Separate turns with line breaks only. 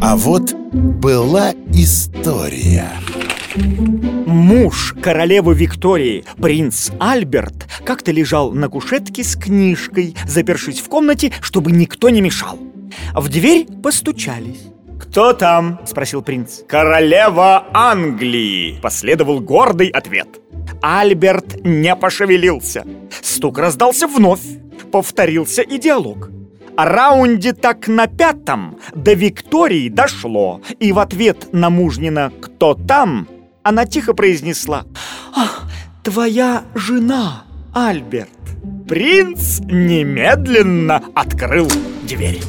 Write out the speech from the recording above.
А вот была история
Муж королевы Виктории, принц Альберт, как-то лежал на кушетке с книжкой, запершись в комнате, чтобы никто не мешал. В дверь постучались. «Кто там?» – спросил принц. «Королева Англии!» – последовал гордый ответ. Альберт не пошевелился. Стук раздался вновь. Повторился и диалог. Раунде так на пятом до Виктории дошло, и в ответ на мужнина «Кто там?» она тихо произнесла «Ах, твоя жена, Альберт!» Принц немедленно открыл дверь.